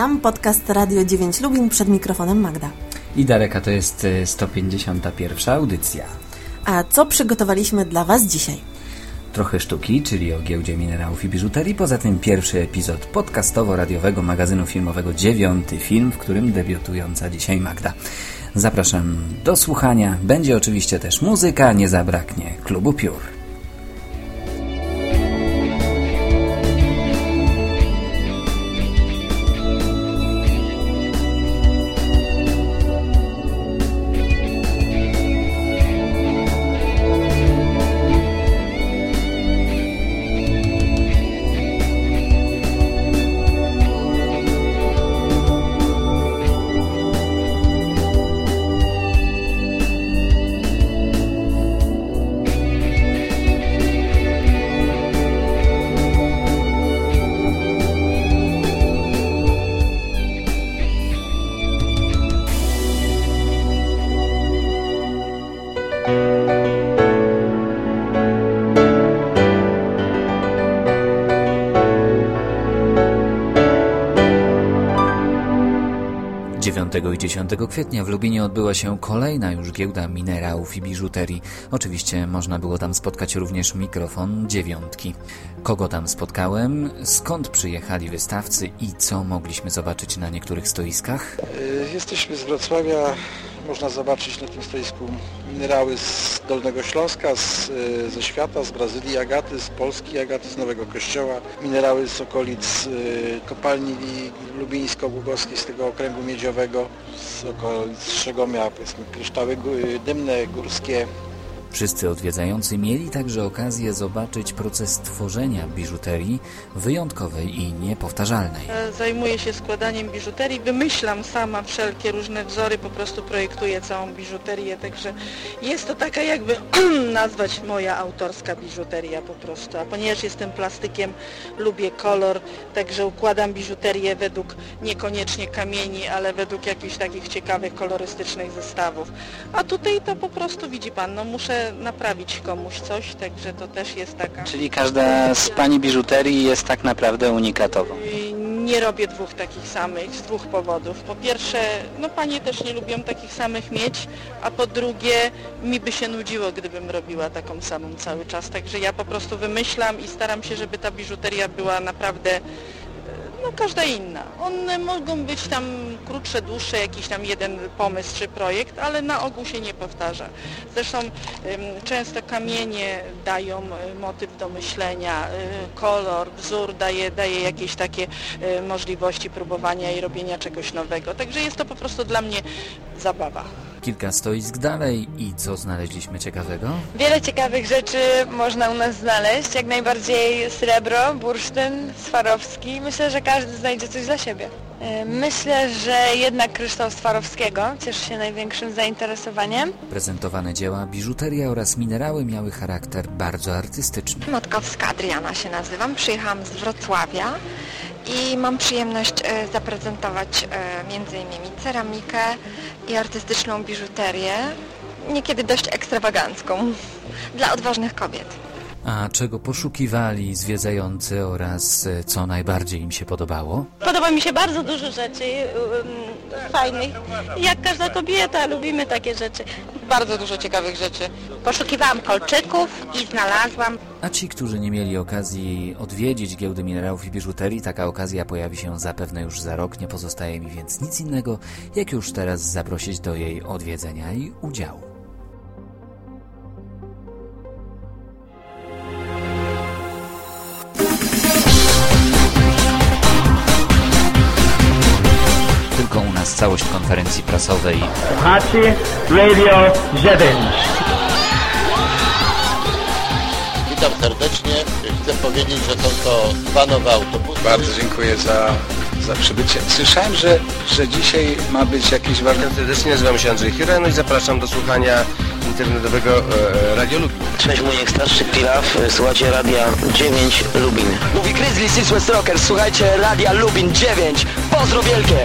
Witam, podcast Radio 9 Lubin przed mikrofonem Magda. I Dareka to jest 151 audycja. A co przygotowaliśmy dla Was dzisiaj? Trochę sztuki, czyli o giełdzie minerałów i biżuterii. Poza tym pierwszy epizod podcastowo-radiowego magazynu filmowego, dziewiąty film, w którym debiutująca dzisiaj Magda. Zapraszam do słuchania. Będzie oczywiście też muzyka, nie zabraknie klubu piór. 10 kwietnia w Lubinie odbyła się kolejna już giełda minerałów i biżuterii. Oczywiście można było tam spotkać również mikrofon dziewiątki. Kogo tam spotkałem, skąd przyjechali wystawcy i co mogliśmy zobaczyć na niektórych stoiskach? Y, jesteśmy z Wrocławia. Można zobaczyć na tym stoisku minerały z Dolnego Śląska, z, y, ze świata, z Brazylii agaty, z Polski agaty, z Nowego Kościoła, minerały z okolic y, kopalni lubińsko-głogowskiej, z tego okręgu miedziowego, z okolic Szczegomia, powiedzmy kryształy dymne, górskie, Wszyscy odwiedzający mieli także okazję zobaczyć proces tworzenia biżuterii wyjątkowej i niepowtarzalnej. E, zajmuję się składaniem biżuterii, wymyślam sama wszelkie różne wzory, po prostu projektuję całą biżuterię, także jest to taka jakby nazwać moja autorska biżuteria po prostu. A ponieważ jestem plastykiem, lubię kolor, także układam biżuterię według niekoniecznie kamieni, ale według jakichś takich ciekawych, kolorystycznych zestawów. A tutaj to po prostu widzi Pan, no muszę naprawić komuś coś, także to też jest taka... Czyli każda z Pani biżuterii jest tak naprawdę unikatową? Nie robię dwóch takich samych z dwóch powodów. Po pierwsze, no Panie też nie lubią takich samych mieć, a po drugie, mi by się nudziło, gdybym robiła taką samą cały czas. Także ja po prostu wymyślam i staram się, żeby ta biżuteria była naprawdę no każda inna. One mogą być tam krótsze, dłuższe, jakiś tam jeden pomysł czy projekt, ale na ogół się nie powtarza. Zresztą często kamienie dają y, motyw do myślenia, y, kolor, wzór daje, daje jakieś takie y, możliwości próbowania i robienia czegoś nowego. Także jest to po prostu dla mnie zabawa. Kilka stoisk dalej i co znaleźliśmy ciekawego? Wiele ciekawych rzeczy można u nas znaleźć. Jak najbardziej srebro, bursztyn, swarowski. Myślę, że każdy znajdzie coś dla siebie. E, myślę, że jednak kryształ Swarowskiego cieszy się największym zainteresowaniem. Prezentowane dzieła, biżuteria oraz minerały miały charakter bardzo artystyczny. Motkowska Adriana się nazywam, przyjechałam z Wrocławia i mam przyjemność e, zaprezentować e, m.in. ceramikę i artystyczną biżuterię, niekiedy dość ekstrawagancką, dla odważnych kobiet. A czego poszukiwali zwiedzający oraz e, co najbardziej im się podobało? Podoba mi się bardzo dużo rzeczy um, fajnych. Jak każda kobieta, lubimy takie rzeczy. Bardzo dużo ciekawych rzeczy. Poszukiwałam kolczyków i znalazłam. A ci, którzy nie mieli okazji odwiedzić giełdy minerałów i biżuterii, taka okazja pojawi się zapewne już za rok. Nie pozostaje mi więc nic innego, jak już teraz zaprosić do jej odwiedzenia i udziału. Konferencji prasowej. Słuchacie Radio 9. Witam serdecznie. Chcę powiedzieć, że są to dwa nowe autobusy. Bardzo dziękuję za, za przybycie. Słyszałem, że, że dzisiaj ma być jakiś warsztat. Serdecznie nazywam się Andrzej Hira, no i zapraszam do słuchania internetowego e, Radio Lubin. Cześć, Muniek Starszy Pilaw, słuchajcie Radia 9 Lubin. Mówi Grizzly Six West Rockers, słuchajcie Radia Lubin 9. Pozdro wielkie!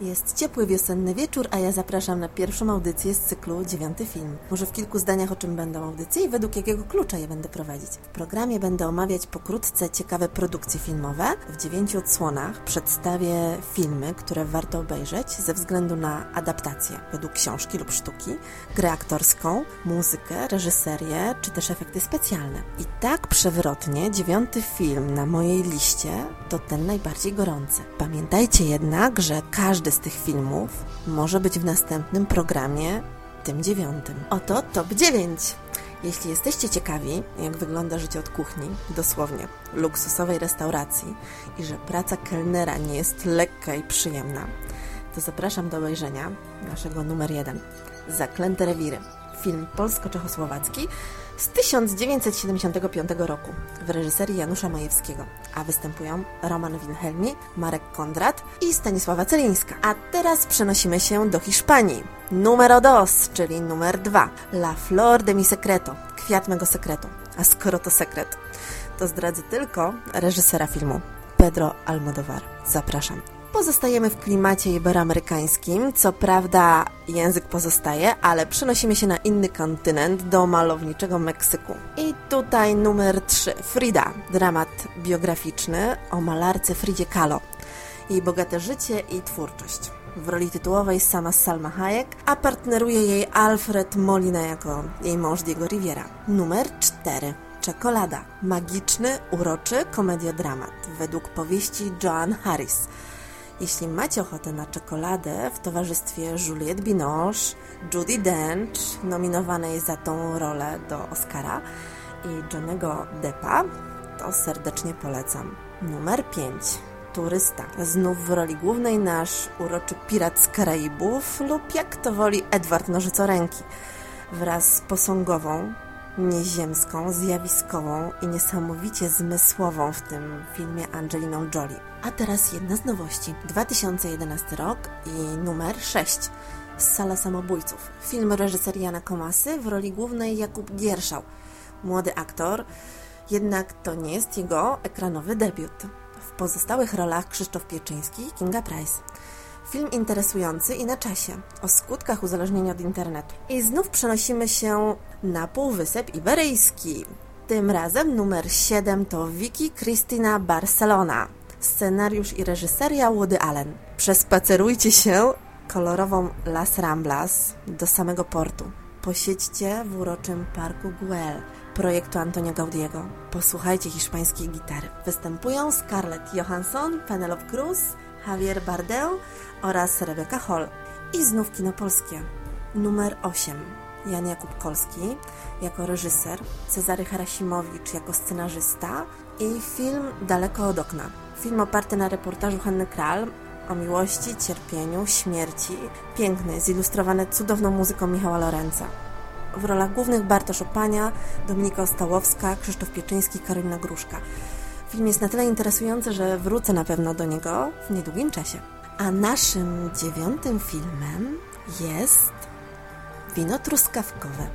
Jest ciepły wiosenny wieczór, a ja zapraszam na pierwszą audycję z cyklu Dziewiąty Film. Może w kilku zdaniach o czym będą audycje i według jakiego klucza je będę prowadzić. W programie będę omawiać pokrótce ciekawe produkcje filmowe. W dziewięciu odsłonach przedstawię filmy, które warto obejrzeć ze względu na adaptację według książki lub sztuki, grę aktorską, muzykę, reżyserię czy też efekty specjalne. I tak przewrotnie dziewiąty film na mojej liście to ten najbardziej gorący. Pamiętajcie jednak, że każdy z tych filmów może być w następnym programie, tym dziewiątym. Oto top 9. Jeśli jesteście ciekawi, jak wygląda życie od kuchni, dosłownie luksusowej restauracji i że praca kelnera nie jest lekka i przyjemna, to zapraszam do obejrzenia naszego numer 1. Zaklęte rewiry. Film polsko-czechosłowacki z 1975 roku w reżyserii Janusza Majewskiego, a występują Roman Wilhelmi, Marek Kondrat i Stanisława Celińska. A teraz przenosimy się do Hiszpanii. Numero dos, czyli numer 2. La Flor de mi secreto, kwiat mego sekretu. A skoro to sekret, to zdradzę tylko reżysera filmu, Pedro Almodovar. Zapraszam. Pozostajemy w klimacie iberoamerykańskim, co prawda język pozostaje, ale przenosimy się na inny kontynent, do malowniczego Meksyku. I tutaj numer 3, Frida, dramat biograficzny o malarce Fridzie Kahlo. Jej bogate życie i twórczość. W roli tytułowej sama Salma Hayek, a partneruje jej Alfred Molina jako jej mąż Diego Riviera. Numer 4. Czekolada. Magiczny, uroczy komediodramat według powieści Joan Harris – jeśli macie ochotę na czekoladę w towarzystwie Juliette Binoche, Judy Dench, nominowanej za tą rolę do Oscara, i Johnego Deppa, to serdecznie polecam. Numer 5. Turysta. Znów w roli głównej nasz uroczy pirat z Karaibów lub jak to woli Edward Nożycoręki wraz z posągową, nieziemską, zjawiskową i niesamowicie zmysłową w tym filmie Angeliną Jolie. A teraz jedna z nowości. 2011 rok i numer 6. Sala Samobójców. Film reżyserii Jana Komasy w roli głównej Jakub Gierszał. Młody aktor, jednak to nie jest jego ekranowy debiut. W pozostałych rolach Krzysztof Pieczyński i Kinga Price. Film interesujący i na czasie, o skutkach uzależnienia od internetu. I znów przenosimy się na Półwysep Iberyjski. Tym razem numer 7 to Vicky Cristina Barcelona. Scenariusz i reżyseria Woody Allen. Przespacerujcie się kolorową Las Ramblas do samego portu. Posiedźcie w uroczym parku Güell projektu Antonia Gaudiego. Posłuchajcie hiszpańskiej gitary. Występują Scarlett Johansson, Penelope Cruz, Javier Bardem oraz Rebecca Hall. I znów kino polskie. Numer 8. Jan Jakub Kolski jako reżyser, Cezary Harasimowicz jako scenarzysta i film Daleko od okna. Film oparty na reportażu Hanny Kral o miłości, cierpieniu, śmierci. Piękny, zilustrowany cudowną muzyką Michała Lorenza. W rolach głównych Bartosz Opania, Dominika Ostałowska, Krzysztof Pieczyński, Karolina Gruszka. Film jest na tyle interesujący, że wrócę na pewno do niego w niedługim czasie. A naszym dziewiątym filmem jest Wino truskawkowe.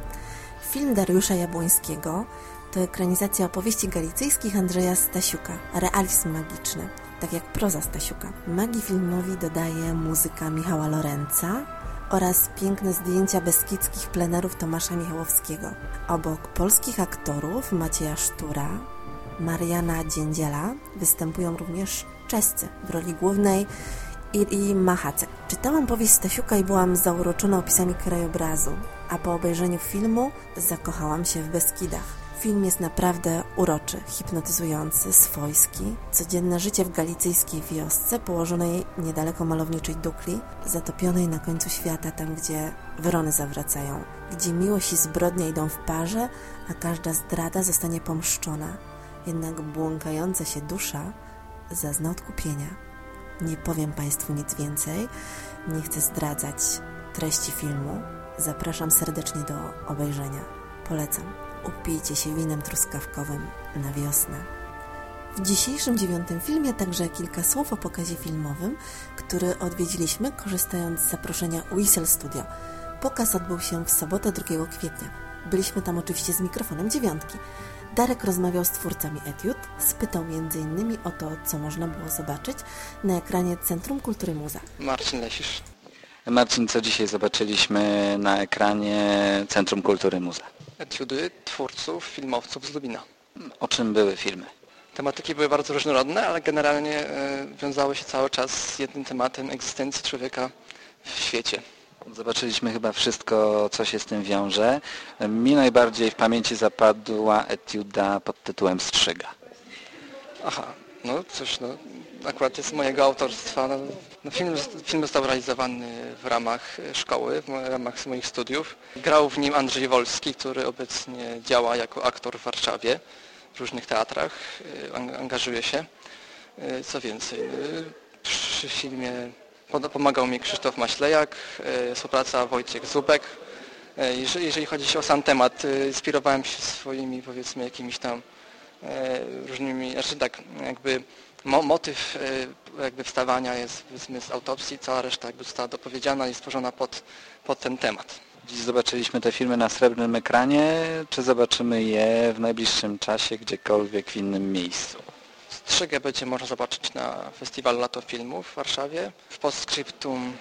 Film Dariusza Jabłońskiego to ekranizacja opowieści galicyjskich Andrzeja Stasiuka, realizm magiczny, tak jak proza Stasiuka. Magii filmowi dodaje muzyka Michała Lorenca oraz piękne zdjęcia beskidzkich plenerów Tomasza Michałowskiego. Obok polskich aktorów Macieja Sztura, Mariana Dziędziela występują również czescy w roli głównej Iri Mahacek. Czytałam powieść Stasiuka i byłam zauroczona opisami krajobrazu, a po obejrzeniu filmu zakochałam się w Beskidach. Film jest naprawdę uroczy, hipnotyzujący, swojski. Codzienne życie w galicyjskiej wiosce położonej niedaleko malowniczej Dukli, zatopionej na końcu świata, tam gdzie wrony zawracają, gdzie miłość i zbrodnia idą w parze, a każda zdrada zostanie pomszczona. Jednak błąkająca się dusza zazna odkupienia. Nie powiem Państwu nic więcej, nie chcę zdradzać treści filmu. Zapraszam serdecznie do obejrzenia. Polecam. Upijcie się winem truskawkowym na wiosnę. W dzisiejszym dziewiątym filmie także kilka słów o pokazie filmowym, który odwiedziliśmy korzystając z zaproszenia Whistle Studio. Pokaz odbył się w sobotę 2 kwietnia. Byliśmy tam oczywiście z mikrofonem dziewiątki. Darek rozmawiał z twórcami etiud, spytał m.in. o to, co można było zobaczyć na ekranie Centrum Kultury Muza. Marcin Lesisz. Marcin, co dzisiaj zobaczyliśmy na ekranie Centrum Kultury Muza? Etiudy twórców, filmowców z Lubina. O czym były filmy? Tematyki były bardzo różnorodne, ale generalnie e, wiązały się cały czas z jednym tematem egzystencji człowieka w świecie. Zobaczyliśmy chyba wszystko, co się z tym wiąże. Mi najbardziej w pamięci zapadła etiuda pod tytułem Strzyga. Aha, no coś, no, akurat jest mojego autorstwa. No, no film, film został realizowany w ramach szkoły, w ramach moich studiów. Grał w nim Andrzej Wolski, który obecnie działa jako aktor w Warszawie w różnych teatrach, y, angażuje się. Y, co więcej, y, przy filmie pomagał mi Krzysztof Maślejak, współpraca Wojciech Zubek. Jeżeli, jeżeli chodzi o sam temat, inspirowałem się swoimi powiedzmy jakimiś tam różnymi, znaczy tak jakby mo, motyw jakby wstawania jest powiedzmy z autopsji, cała reszta jakby została dopowiedziana i stworzona pod, pod ten temat. Dziś zobaczyliśmy te filmy na srebrnym ekranie, czy zobaczymy je w najbliższym czasie gdziekolwiek w innym miejscu? Strzygę będzie można zobaczyć na Festiwalu Lato Filmów w Warszawie. W Postscriptum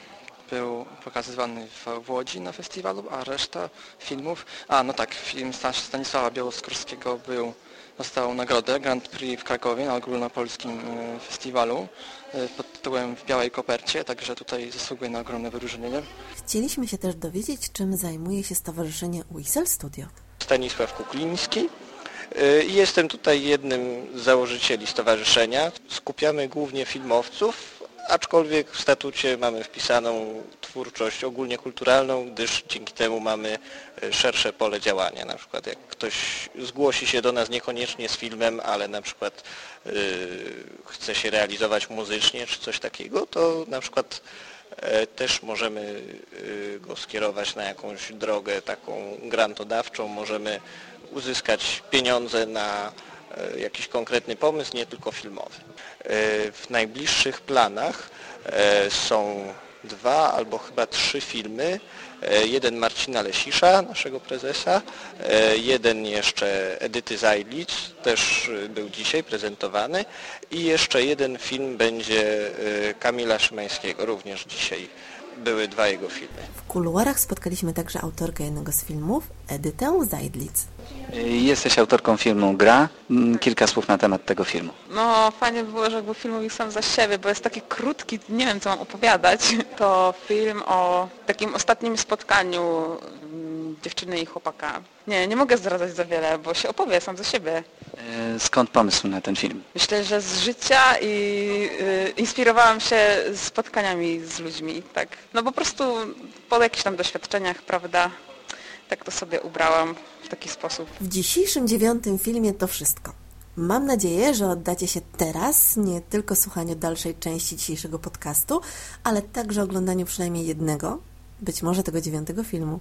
był pokazywany w Łodzi na festiwalu, a reszta filmów... A, no tak, film Stanisława Białoskorskiego był dostał nagrodę Grand Prix w Krakowie na ogólnopolskim e, festiwalu e, pod tytułem W Białej Kopercie, także tutaj zasługuje na ogromne wyróżnienie. Chcieliśmy się też dowiedzieć, czym zajmuje się Stowarzyszenie Whistle Studio. Stanisław Kukliński. E, jestem tutaj jednym z założycieli stowarzyszenia. Skupiamy głównie filmowców, aczkolwiek w statucie mamy wpisaną twórczość ogólnie kulturalną, gdyż dzięki temu mamy e, szersze pole działania. Na przykład jak ktoś zgłosi się do nas niekoniecznie z filmem, ale na przykład yy, chce się realizować muzycznie czy coś takiego, to na przykład też możemy go skierować na jakąś drogę taką grantodawczą, możemy uzyskać pieniądze na jakiś konkretny pomysł, nie tylko filmowy. W najbliższych planach są dwa albo chyba trzy filmy. E, jeden Marcina Lesisza, naszego prezesa, e, jeden jeszcze Edyty Zajlic, też był dzisiaj prezentowany i jeszcze jeden film będzie e, Kamila Szymańskiego, również dzisiaj były dwa jego filmy. W kuluarach spotkaliśmy także autorkę jednego z filmów, Edytę Zajdlic. Jesteś autorką filmu Gra. Mm, kilka słów na temat tego filmu. No fajnie by było, żeby był film sam za siebie, bo jest taki krótki, nie wiem co mam opowiadać. To film o takim ostatnim spotkaniu mm, dziewczyny i chłopaka. Nie, nie mogę zdradzać za wiele, bo się opowie sam za siebie. E, skąd pomysł na ten film? Myślę, że z życia i y, inspirowałam się spotkaniami z ludźmi, tak. No po prostu po jakichś tam doświadczeniach, prawda, tak to sobie ubrałam taki sposób. W dzisiejszym dziewiątym filmie to wszystko. Mam nadzieję, że oddacie się teraz nie tylko słuchaniu dalszej części dzisiejszego podcastu, ale także oglądaniu przynajmniej jednego, być może tego dziewiątego filmu.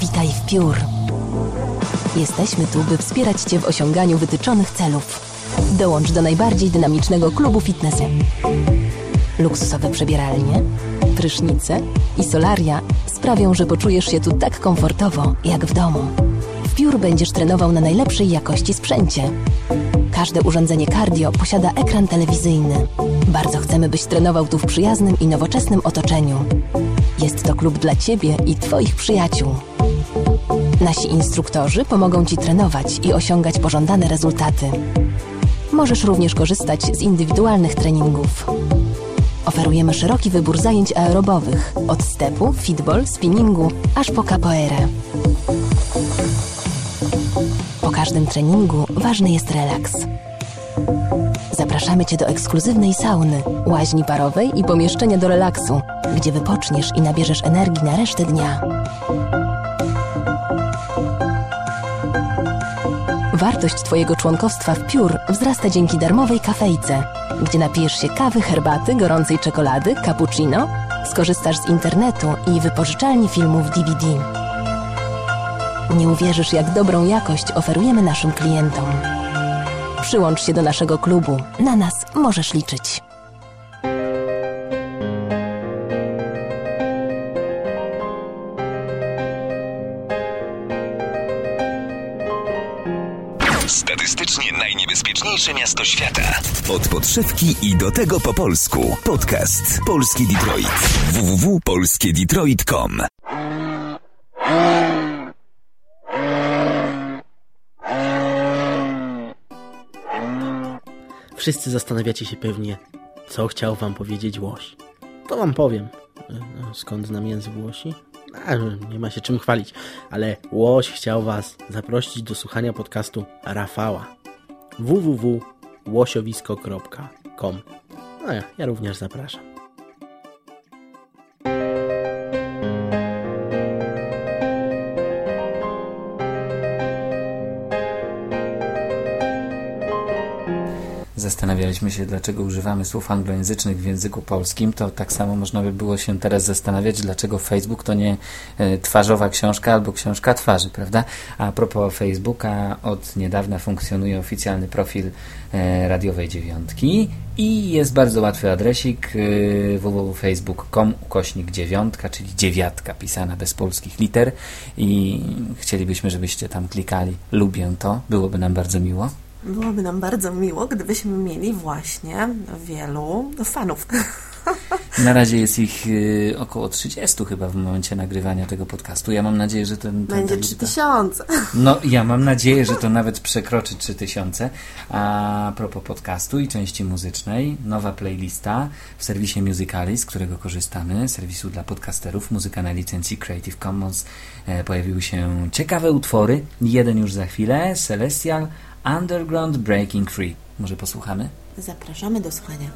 Witaj w Piór. Jesteśmy tu, by wspierać Cię w osiąganiu wytyczonych celów. Dołącz do najbardziej dynamicznego klubu fitnessu. Luksusowe przebieralnie, prysznice i solaria sprawią, że poczujesz się tu tak komfortowo, jak w domu. W Piór będziesz trenował na najlepszej jakości sprzęcie. Każde urządzenie cardio posiada ekran telewizyjny. Bardzo chcemy, byś trenował tu w przyjaznym i nowoczesnym otoczeniu. Jest to klub dla Ciebie i Twoich przyjaciół. Nasi instruktorzy pomogą Ci trenować i osiągać pożądane rezultaty. Możesz również korzystać z indywidualnych treningów. Oferujemy szeroki wybór zajęć aerobowych, od stepu, fitball, spinningu, aż po capoeirę. Po każdym treningu ważny jest relaks. Zapraszamy Cię do ekskluzywnej sauny, łaźni parowej i pomieszczenia do relaksu, gdzie wypoczniesz i nabierzesz energii na resztę dnia. Wartość Twojego członkostwa w Piór wzrasta dzięki darmowej kafejce, gdzie napijesz się kawy, herbaty, gorącej czekolady, cappuccino, skorzystasz z internetu i wypożyczalni filmów DVD. Nie uwierzysz, jak dobrą jakość oferujemy naszym klientom. Przyłącz się do naszego klubu. Na nas możesz liczyć. Najniebezpieczniejsze miasto świata. Od podszewki i do tego po polsku. Podcast Polski Detroit. www.polskiedetroit.com Wszyscy zastanawiacie się pewnie, co chciał wam powiedzieć Łoś. To wam powiem. No, skąd znam język Łosi? A, nie ma się czym chwalić, ale Łoś chciał was zaprosić do słuchania podcastu Rafała www.łosiowisko.com No ja, ja również zapraszam. Zastanawialiśmy się, dlaczego używamy słów anglojęzycznych w języku polskim, to tak samo można by było się teraz zastanawiać, dlaczego Facebook to nie e, twarzowa książka albo książka twarzy, prawda? A propos Facebooka, od niedawna funkcjonuje oficjalny profil e, radiowej dziewiątki i jest bardzo łatwy adresik e, www.facebook.com ukośnik dziewiątka, czyli dziewiatka pisana bez polskich liter i chcielibyśmy, żebyście tam klikali lubię to, byłoby nam bardzo miło. Byłoby nam bardzo miło, gdybyśmy mieli właśnie wielu fanów. Na razie jest ich y, około 30 chyba w momencie nagrywania tego podcastu. Ja mam nadzieję, że ten... ten Będzie 3000. No, ja mam nadzieję, że to nawet przekroczy 3000. A propos podcastu i części muzycznej, nowa playlista w serwisie Musicalis, z którego korzystamy, serwisu dla podcasterów, muzyka na licencji Creative Commons. E, pojawiły się ciekawe utwory, jeden już za chwilę, Celestial, Underground Breaking Free. Może posłuchamy? Zapraszamy do słuchania.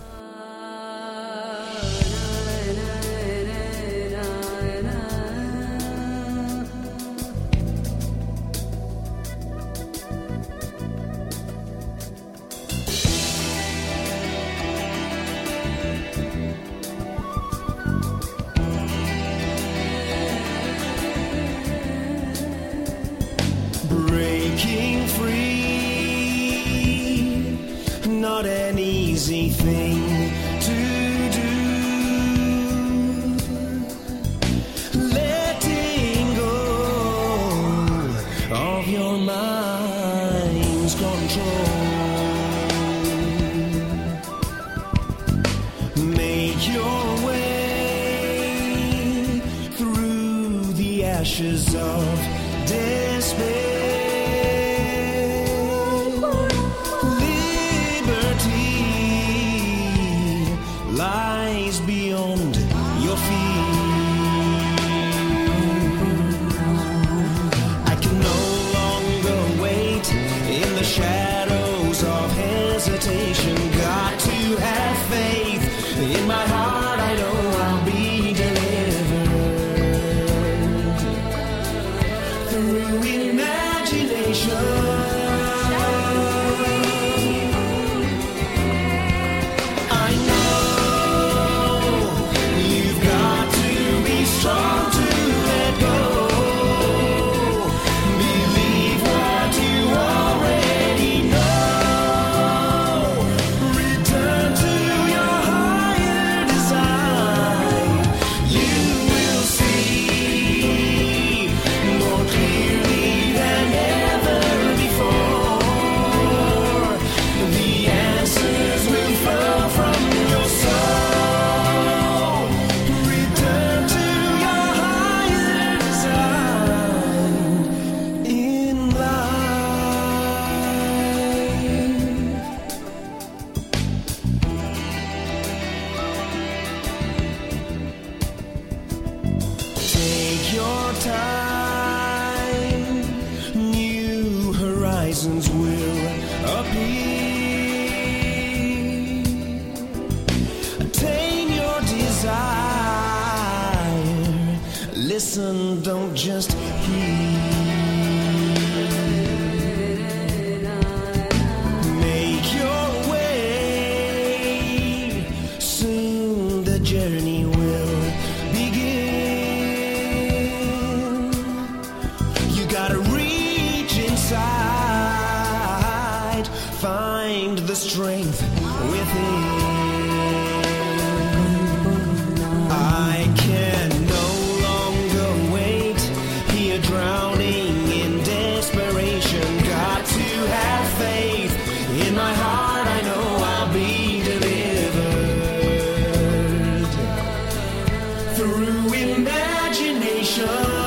Through imagination.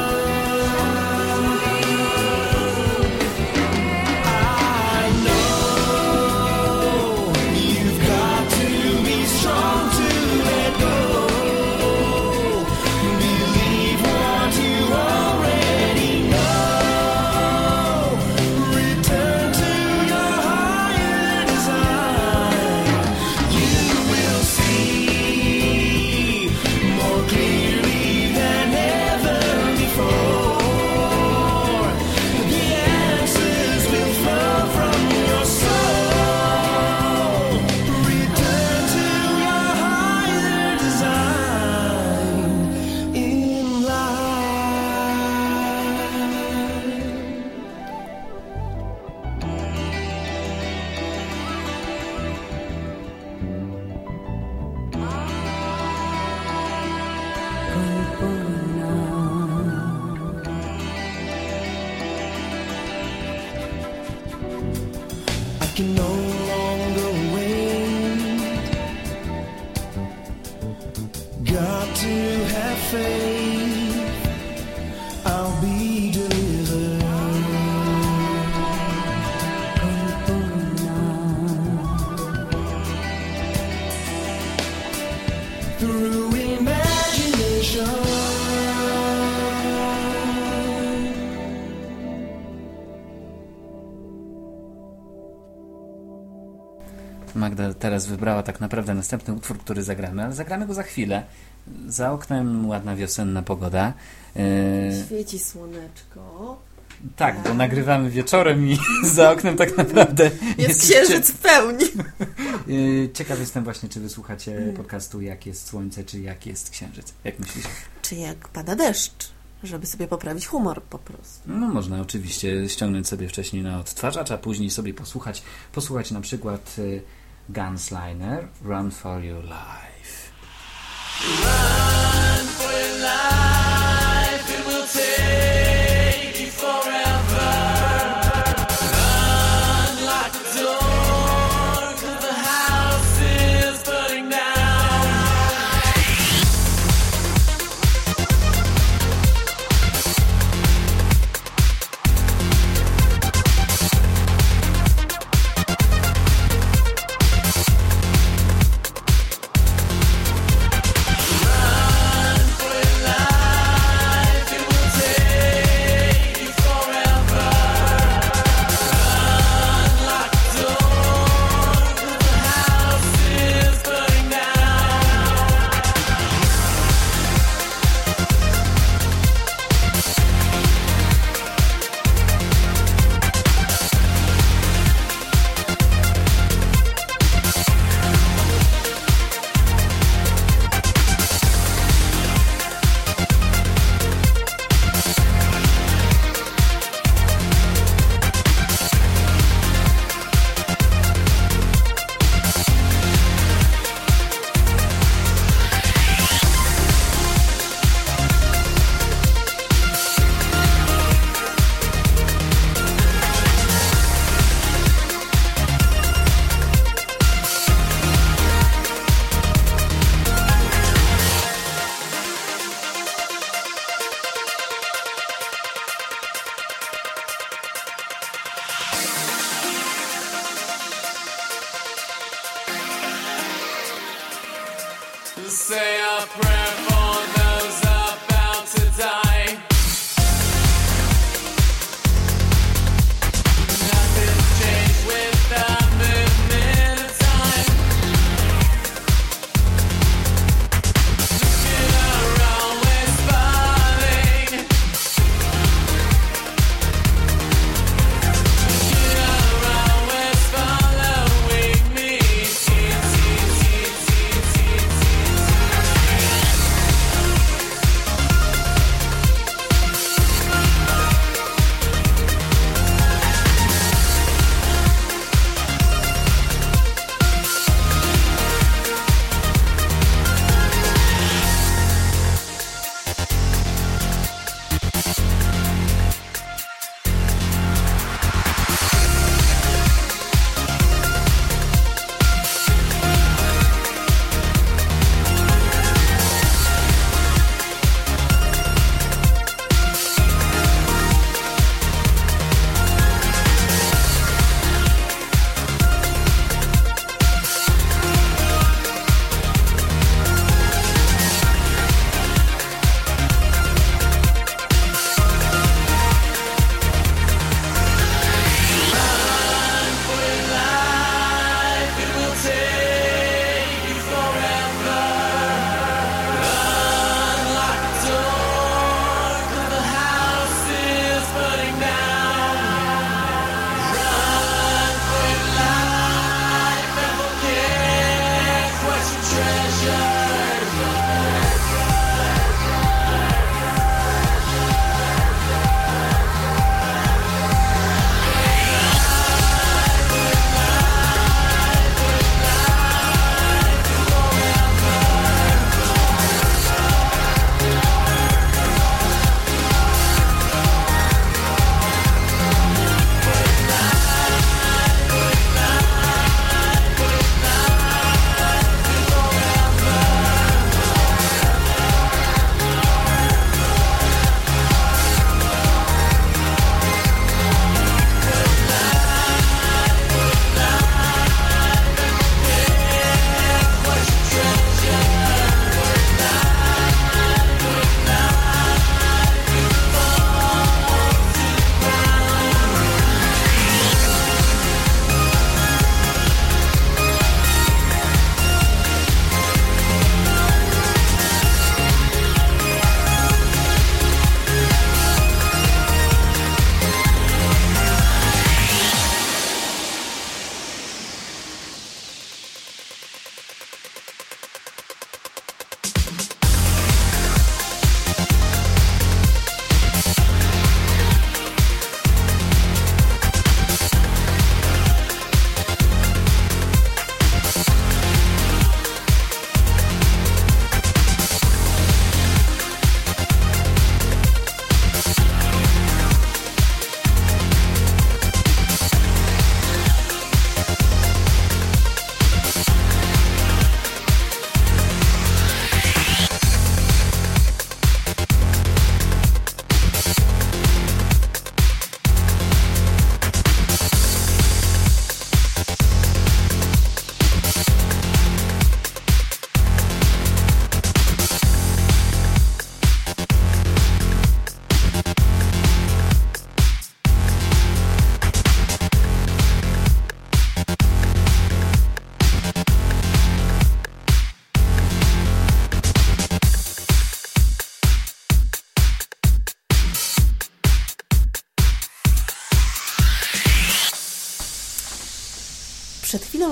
To wybrała tak naprawdę następny utwór, który zagramy, ale zagramy go za chwilę. Za oknem ładna wiosenna pogoda. E, Świeci słoneczko. tak, bo nagrywamy wieczorem i za oknem tak naprawdę Jest już księżyc w pełni. E, Ciekaw jestem właśnie, czy wysłuchacie Mm. podcastu Jak jest słońce, czy jak jest księżyc. Jak myślisz? Czy jak pada deszcz, żeby sobie poprawić humor po prostu. No można oczywiście ściągnąć sobie wcześniej na odtwarzacz, a później sobie posłuchać. Posłuchać na przykład y, Gunsliner, Run for Your Life. Run for your life,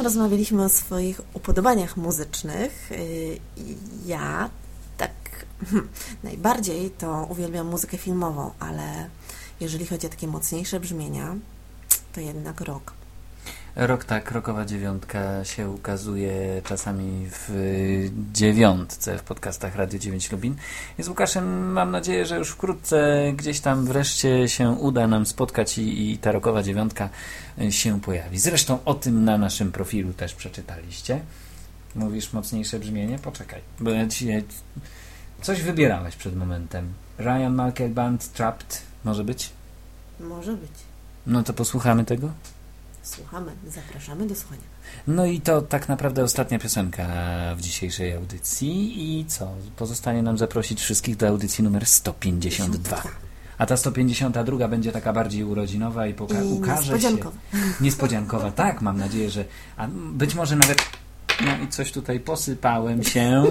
rozmawialiśmy o swoich upodobaniach muzycznych. Y, Ja tak hmm, najbardziej to uwielbiam muzykę filmową, ale jeżeli chodzi o takie mocniejsze brzmienia, to jednak rok. Rok tak, rokowa dziewiątka się ukazuje czasami w dziewiątce w podcastach Radio 9 Lubin. I z Łukaszem mam nadzieję, że już wkrótce gdzieś tam wreszcie się uda nam spotkać i, i ta rokowa dziewiątka się pojawi. Zresztą o tym na naszym profilu też przeczytaliście. Mówisz mocniejsze brzmienie? Poczekaj, bo ja ci coś wybierałeś przed momentem. Ryan Malker Band Trapped, może być? Może być. No to posłuchamy tego? Słuchamy, zapraszamy do słuchania. No i to tak naprawdę ostatnia piosenka w dzisiejszej audycji i co? Pozostanie nam zaprosić wszystkich do audycji numer 152. A ta 152 będzie taka bardziej urodzinowa i, poka- I ukaże niespodziankowa. się... Niespodziankowa. Tak, mam nadzieję, że... A być może nawet... No i coś tutaj posypałem się.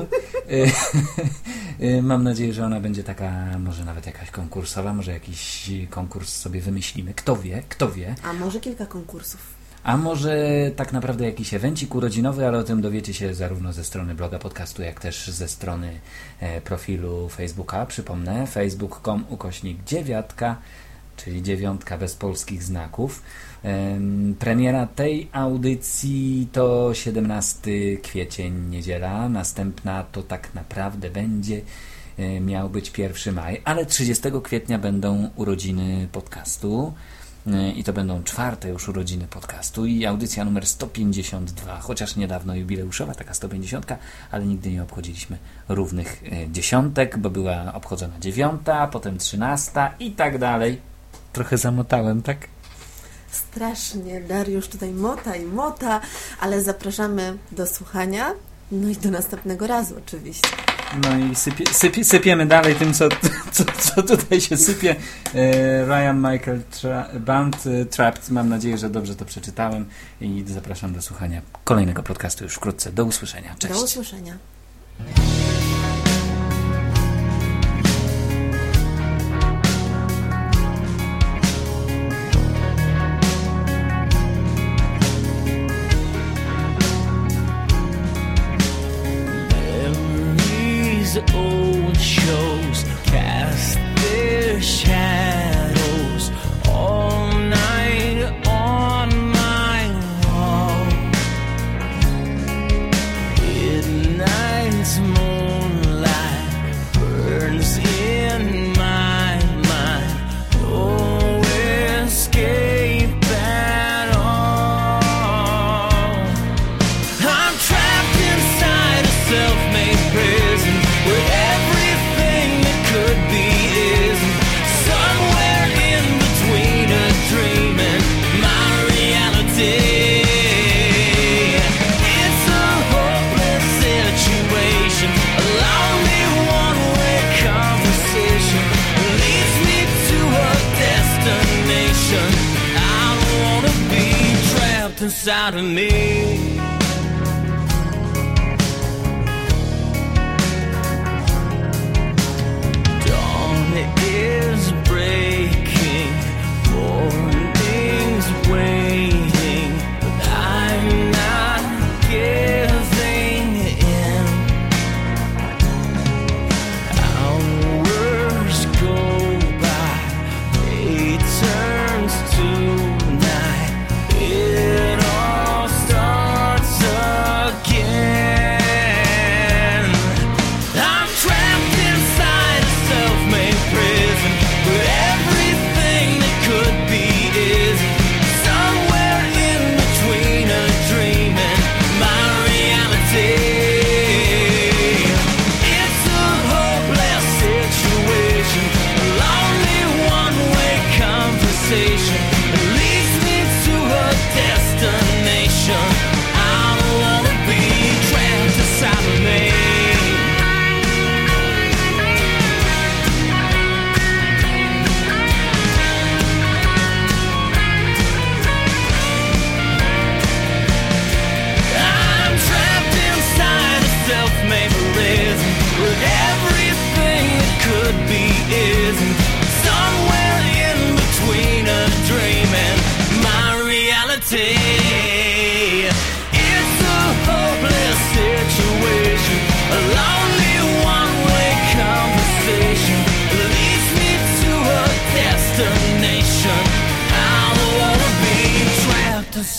Y, Mam nadzieję, że ona będzie taka, może nawet jakaś konkursowa, może jakiś konkurs sobie wymyślimy. Kto wie, kto wie. A może kilka konkursów. A może tak naprawdę jakiś evencik urodzinowy, ale o tym dowiecie się zarówno ze strony bloga podcastu, jak też ze strony e, profilu Facebooka. Przypomnę, facebook.com ukośnik dziewiatka, czyli dziewiątka bez polskich znaków. Em, Premiera tej audycji to 17 kwiecień, niedziela. Następna to tak naprawdę będzie e, miał być 1 maj, ale 30 kwietnia będą urodziny podcastu. E, I to będą czwarte już urodziny podcastu i audycja numer 152, chociaż niedawno jubileuszowa, taka 150, ale nigdy nie obchodziliśmy równych e, dziesiątek, bo była obchodzona dziewiąta, potem trzynasta i tak dalej. Trochę zamotałem, tak? Strasznie, Dariusz tutaj mota i mota, ale zapraszamy do słuchania, no i do następnego razu oczywiście. No i sypie, sypie, sypiemy dalej tym, co, co, co tutaj się sypie. E, Ryan Michael tra, Band e, Trapped. Mam nadzieję, że dobrze to przeczytałem i zapraszam do słuchania kolejnego podcastu już wkrótce. Do usłyszenia. Cześć. Do usłyszenia.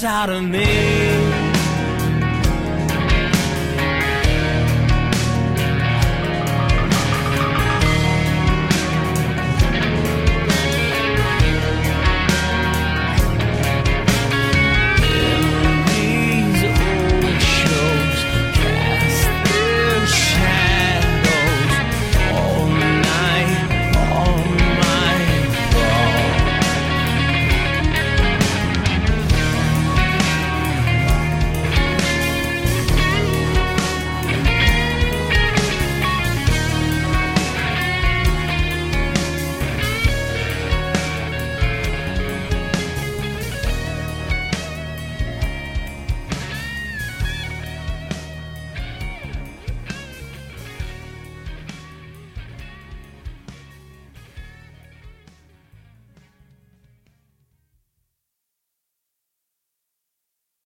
out of me.